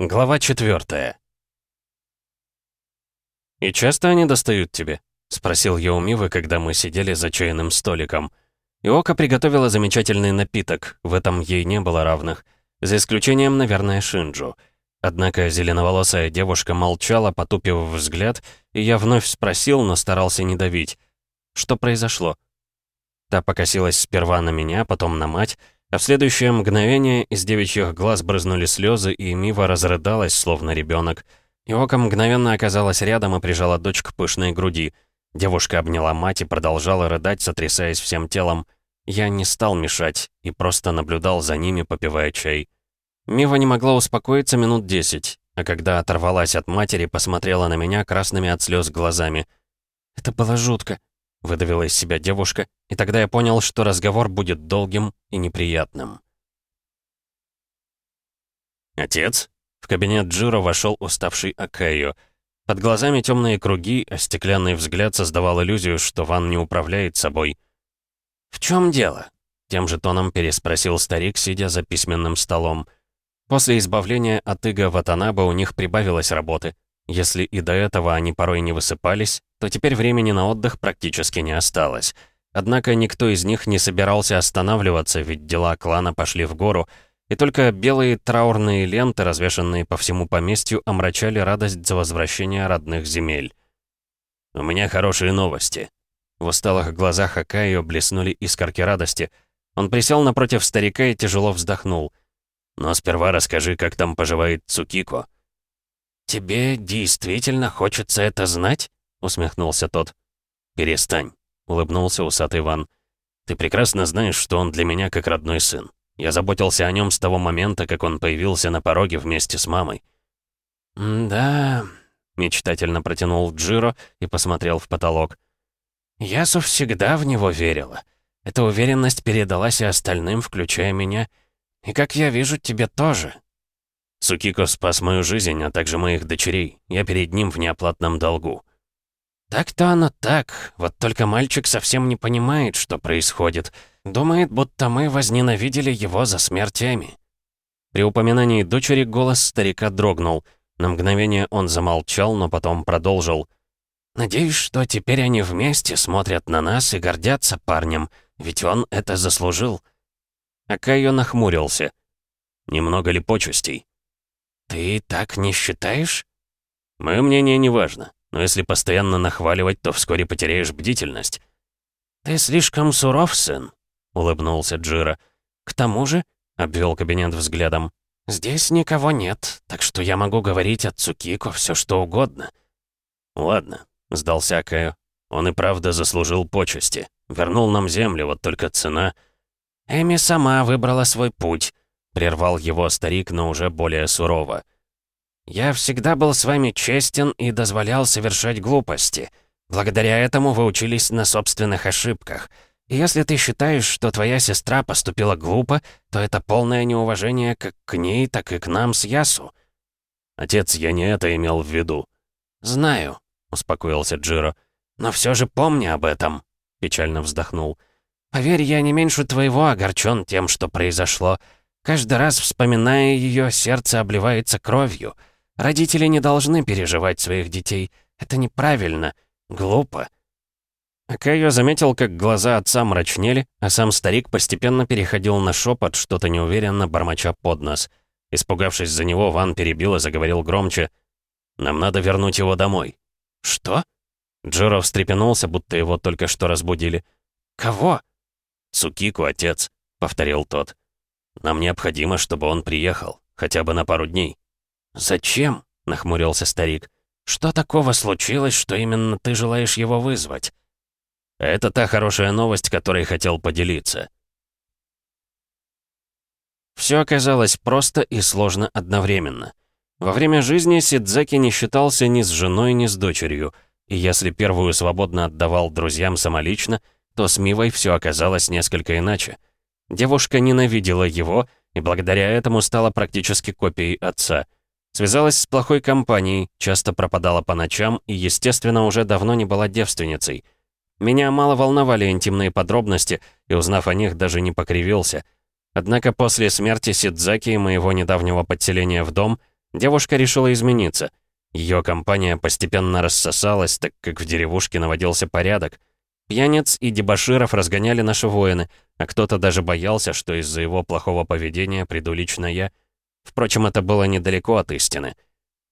Глава четвертая. «И часто они достают тебе?» — спросил я у Мивы, когда мы сидели за чайным столиком. Иока приготовила замечательный напиток, в этом ей не было равных. За исключением, наверное, Шинджу. Однако зеленоволосая девушка молчала, потупив взгляд, и я вновь спросил, но старался не давить. Что произошло? Та покосилась сперва на меня, потом на мать, а в следующее мгновение из девичьих глаз брызнули слезы, и Мива разрыдалась, словно ребенок. Иока мгновенно оказалась рядом и прижала дочь к пышной груди. Девушка обняла мать и продолжала рыдать, сотрясаясь всем телом. Я не стал мешать и просто наблюдал за ними, попивая чай. Мива не могла успокоиться минут десять, а когда оторвалась от матери, посмотрела на меня красными от слез глазами. «Это было жутко», выдавила из себя девушка, и тогда я понял, что разговор будет долгим и неприятным. «Отец?» В кабинет Джиро вошел уставший Акайо. Под глазами темные круги, а стеклянный взгляд создавал иллюзию, что Ван не управляет собой. «В чем дело?» Тем же тоном переспросил старик, сидя за письменным столом. После избавления от Ига Ватанаба у них прибавилось работы. Если и до этого они порой не высыпались, то теперь времени на отдых практически не осталось. Однако никто из них не собирался останавливаться, ведь дела клана пошли в гору, и только белые траурные ленты, развешанные по всему поместью, омрачали радость за возвращение родных земель. «У меня хорошие новости». В усталых глазах Акаио блеснули искорки радости. Он присел напротив старика и тяжело вздохнул. «Но сперва расскажи, как там поживает Цукико». «Тебе действительно хочется это знать?» — усмехнулся тот. «Перестань», — улыбнулся усатый Иван. «Ты прекрасно знаешь, что он для меня как родной сын. Я заботился о нем с того момента, как он появился на пороге вместе с мамой». «Да...» — мечтательно протянул Джиро и посмотрел в потолок. «Ясу всегда в него верила. Эта уверенность передалась и остальным, включая меня. И, как я вижу, тебе тоже. Сукико спас мою жизнь, а также моих дочерей. Я перед ним в неоплатном долгу». «Так-то оно так. Вот только мальчик совсем не понимает, что происходит. Думает, будто мы возненавидели его за смерть Эми». При упоминании дочери голос старика дрогнул. На мгновение он замолчал, но потом продолжил. «Надеюсь, что теперь они вместе смотрят на нас и гордятся парнем, ведь он это заслужил». Акайо нахмурился. «Немного ли почестей?» «Ты так не считаешь?» «Мое мнение не важно, но если постоянно нахваливать, то вскоре потеряешь бдительность». «Ты слишком суров, сын», — улыбнулся Джира. «К тому же», — обвел кабинет взглядом, «здесь никого нет, так что я могу говорить от Цукико все что угодно». «Ладно», — сдался Каю. «Он и правда заслужил почести. Вернул нам землю, вот только цена...» «Эми сама выбрала свой путь», Прервал его старик, но уже более сурово. «Я всегда был с вами честен и дозволял совершать глупости. Благодаря этому вы учились на собственных ошибках. И если ты считаешь, что твоя сестра поступила глупо, то это полное неуважение как к ней, так и к нам с Ясу». «Отец, я не это имел в виду». «Знаю», — успокоился Джиро. «Но все же помни об этом», — печально вздохнул. «Поверь, я не меньше твоего огорчен тем, что произошло. Каждый раз, вспоминая ее, сердце обливается кровью. Родители не должны переживать своих детей. Это неправильно. Глупо. Акайо заметил, как глаза отца мрачнели, а сам старик постепенно переходил на шепот, что-то неуверенно бормоча под нос. Испугавшись за него, Ван перебил и заговорил громче. «Нам надо вернуть его домой». «Что?» Джиро встрепенулся, будто его только что разбудили. «Кого?» «Цукику, отец», — повторил тот. Нам необходимо, чтобы он приехал, хотя бы на пару дней». «Зачем?» — нахмурился старик. «Что такого случилось, что именно ты желаешь его вызвать?» «Это та хорошая новость, которой хотел поделиться». Все оказалось просто и сложно одновременно. Во время жизни Сидзаки не считался ни с женой, ни с дочерью, и если первую свободно отдавал друзьям самолично, то с Мивой все оказалось несколько иначе — Девушка ненавидела его и благодаря этому стала практически копией отца. Связалась с плохой компанией, часто пропадала по ночам и, естественно, уже давно не была девственницей. Меня мало волновали интимные подробности, и, узнав о них, даже не покривился. Однако после смерти Сидзаки и моего недавнего подселения в дом, Девушка решила измениться. Ее компания постепенно рассосалась, так как в деревушке наводился порядок. Пьяниц и дебоширов разгоняли наши воины, а кто-то даже боялся, что из-за его плохого поведения приду лично я. Впрочем, это было недалеко от истины.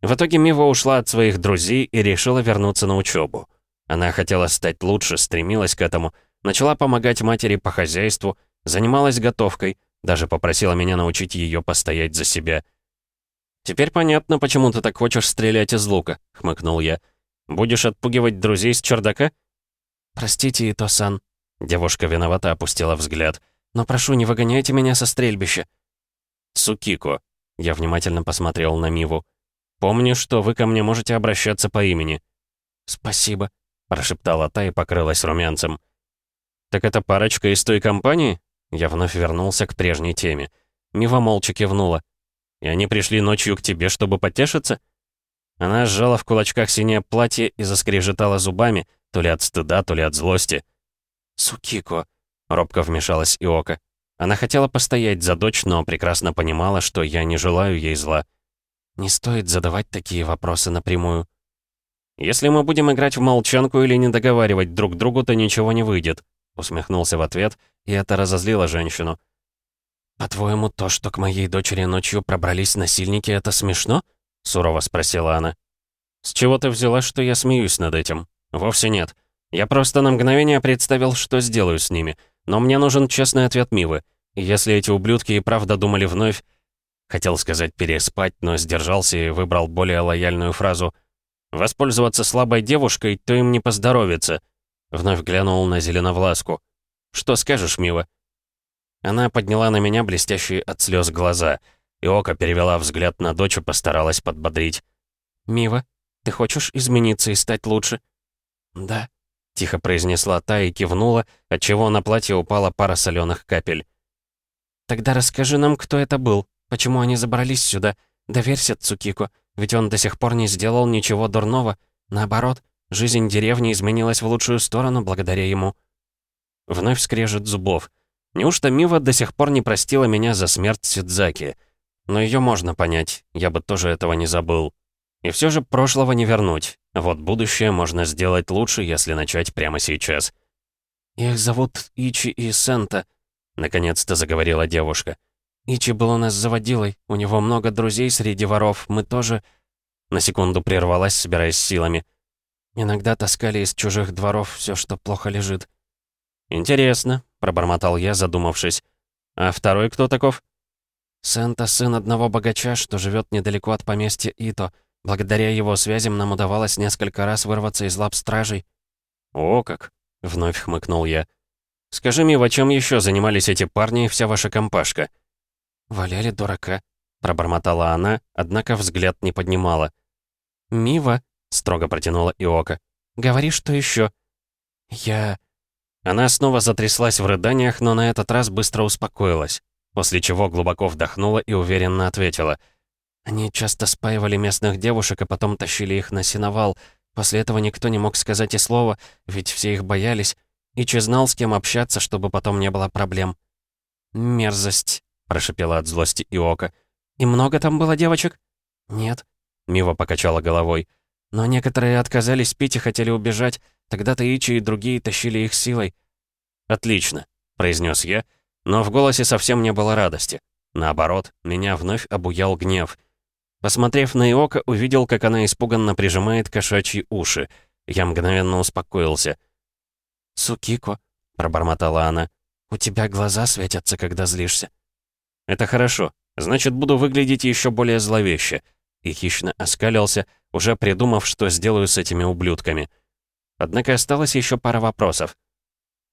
В итоге Мива ушла от своих друзей и решила вернуться на учебу. Она хотела стать лучше, стремилась к этому, начала помогать матери по хозяйству, занималась готовкой, даже попросила меня научить ее постоять за себя. «Теперь понятно, почему ты так хочешь стрелять из лука», — хмыкнул я. «Будешь отпугивать друзей с чердака?» «Простите, Ито-сан», — девушка виновато опустила взгляд. «Но прошу, не выгоняйте меня со стрельбища». «Сукико», — я внимательно посмотрел на Миву. «Помни, что вы ко мне можете обращаться по имени». «Спасибо», — прошептала та и покрылась румянцем. «Так это парочка из той компании?» Я вновь вернулся к прежней теме. Мива молча кивнула. «И они пришли ночью к тебе, чтобы потешиться?» Она сжала в кулачках синее платье и заскрежетала зубами, то ли от стыда, то ли от злости. «Сукико», — робко вмешалась Иока. Она хотела постоять за дочь, но прекрасно понимала, что я не желаю ей зла. «Не стоит задавать такие вопросы напрямую». «Если мы будем играть в молчанку или не договаривать друг другу, то ничего не выйдет», — усмехнулся в ответ, и это разозлило женщину. «По-твоему, то, что к моей дочери ночью пробрались насильники, это смешно?» — сурово спросила она. «С чего ты взяла, что я смеюсь над этим? Вовсе нет. Я просто на мгновение представил, что сделаю с ними. Но мне нужен честный ответ Мивы. Если эти ублюдки и правда думали вновь... Хотел сказать переспать, но сдержался и выбрал более лояльную фразу — Воспользоваться слабой девушкой, то им не поздоровится. Вновь глянул на зеленовласку. «Что скажешь, Мила?» Она подняла на меня блестящие от слез глаза. И око перевела взгляд на дочь и постаралась подбодрить. «Мива, ты хочешь измениться и стать лучше?» «Да», — тихо произнесла та и кивнула, отчего на платье упала пара соленых капель. «Тогда расскажи нам, кто это был, почему они забрались сюда. Доверься Цукико. Ведь он до сих пор не сделал ничего дурного. Наоборот, жизнь деревни изменилась в лучшую сторону благодаря ему. Вновь скрежет зубов. Неужто Мива до сих пор не простила меня за смерть Сидзаки? Но ее можно понять, я бы тоже этого не забыл. И все же прошлого не вернуть. Вот будущее можно сделать лучше, если начать прямо сейчас. «Их зовут Ичи и Сента», — наконец-то заговорила девушка. Ичи был у нас заводилой, у него много друзей среди воров, мы тоже...» На секунду прервалась, собираясь силами. «Иногда таскали из чужих дворов все, что плохо лежит». «Интересно», — пробормотал я, задумавшись. «А второй кто таков?» «Сента — сын одного богача, что живет недалеко от поместья Ито. Благодаря его связям нам удавалось несколько раз вырваться из лап стражей». «О как!» — вновь хмыкнул я. «Скажи мне, в чем еще занимались эти парни и вся ваша компашка?» «Валяли дурака», — пробормотала она, однако взгляд не поднимала. «Мива», — строго протянула Иока, — «говори, что еще. «Я...» Она снова затряслась в рыданиях, но на этот раз быстро успокоилась, после чего глубоко вдохнула и уверенно ответила. «Они часто спаивали местных девушек, а потом тащили их на сеновал. После этого никто не мог сказать и слова, ведь все их боялись. Ичи знал, с кем общаться, чтобы потом не было проблем. Мерзость прошипела от злости Иока. «И много там было девочек?» «Нет», — Мива покачала головой. «Но некоторые отказались пить и хотели убежать. Тогда-то Ичи и другие тащили их силой». «Отлично», — произнес я, но в голосе совсем не было радости. Наоборот, меня вновь обуял гнев. Посмотрев на Иока, увидел, как она испуганно прижимает кошачьи уши. Я мгновенно успокоился. «Сукико», — пробормотала она, — «у тебя глаза светятся, когда злишься». «Это хорошо. Значит, буду выглядеть еще более зловеще». И хищно оскалился, уже придумав, что сделаю с этими ублюдками. Однако осталось еще пара вопросов.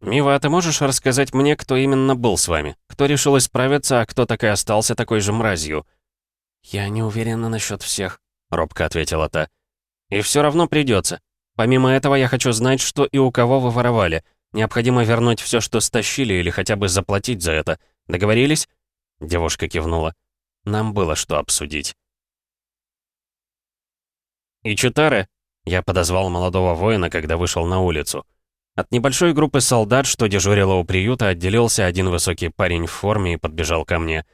«Мива, а ты можешь рассказать мне, кто именно был с вами? Кто решил исправиться, а кто так и остался такой же мразью?» «Я не уверена насчет всех», — робко ответила та. «И все равно придется. Помимо этого, я хочу знать, что и у кого вы воровали. Необходимо вернуть все, что стащили, или хотя бы заплатить за это. Договорились?» Девушка кивнула. Нам было что обсудить. «Ичитаре!» Я подозвал молодого воина, когда вышел на улицу. От небольшой группы солдат, что дежурила у приюта, отделился один высокий парень в форме и подбежал ко мне.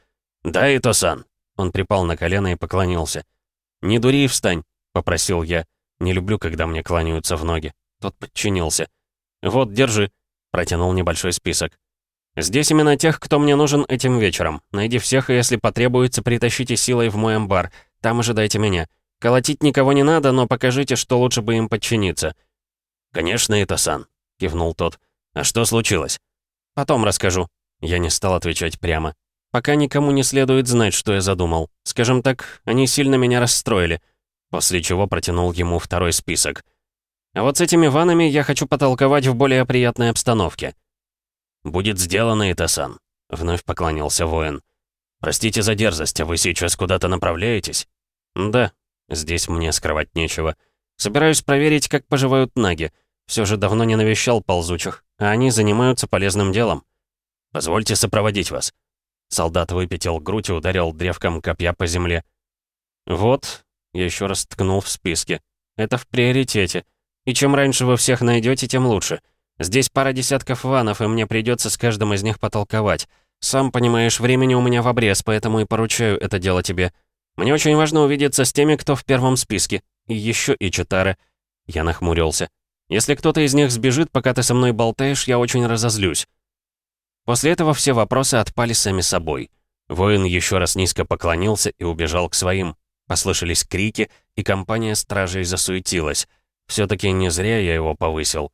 «Да, Ито-сан!» Он припал на колено и поклонился. «Не дури и встань», — попросил я. Не люблю, когда мне кланяются в ноги. Тот подчинился. «Вот, держи», — протянул небольшой список. «Здесь именно тех, кто мне нужен этим вечером. Найди всех, и если потребуется, притащите силой в мой амбар. Там ожидайте меня. Колотить никого не надо, но покажите, что лучше бы им подчиниться». «Конечно, это Сан», — кивнул тот. «А что случилось?» «Потом расскажу». Я не стал отвечать прямо. «Пока никому не следует знать, что я задумал. Скажем так, они сильно меня расстроили». После чего протянул ему второй список. «А вот с этими ванами я хочу потолковать в более приятной обстановке». «Будет сделано, Итасан», — вновь поклонился воин. «Простите за дерзость, а вы сейчас куда-то направляетесь?» «Да, здесь мне скрывать нечего. Собираюсь проверить, как поживают наги. Все же давно не навещал ползучих, а они занимаются полезным делом. Позвольте сопроводить вас». Солдат выпятил грудь и ударил древком копья по земле. «Вот», — я еще раз ткнул в списке, — «это в приоритете. И чем раньше вы всех найдете, тем лучше. Здесь пара десятков ванов, и мне придется с каждым из них потолковать. Сам понимаешь, времени у меня в обрез, поэтому и поручаю это дело тебе. Мне очень важно увидеться с теми, кто в первом списке. И еще и Читары». Я нахмурился. «Если кто-то из них сбежит, пока ты со мной болтаешь, я очень разозлюсь». После этого все вопросы отпали сами собой. Воин еще раз низко поклонился и убежал к своим. Послышались крики, и компания стражей засуетилась. все таки не зря я его повысил.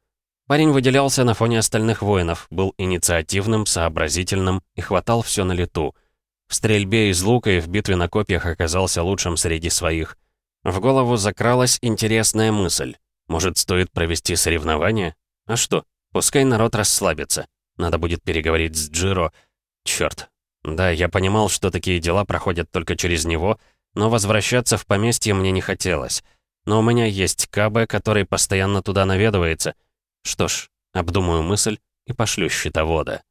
Парень выделялся на фоне остальных воинов, был инициативным, сообразительным и хватал все на лету. В стрельбе из лука и в битве на копьях оказался лучшим среди своих. В голову закралась интересная мысль. Может, стоит провести соревнование? А что, пускай народ расслабится. Надо будет переговорить с Джиро. Чёрт. Да, я понимал, что такие дела проходят только через него, но возвращаться в поместье мне не хотелось. Но у меня есть Кабе, который постоянно туда наведывается. Что ж, обдумаю мысль и пошлю счетовода.